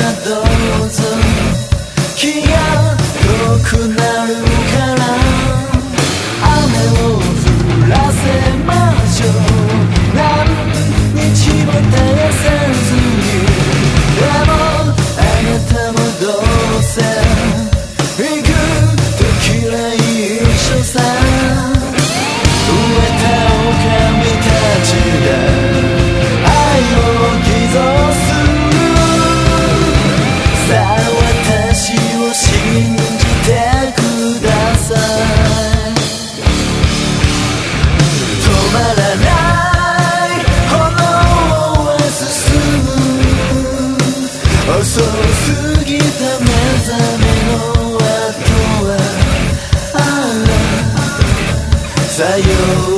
another さよう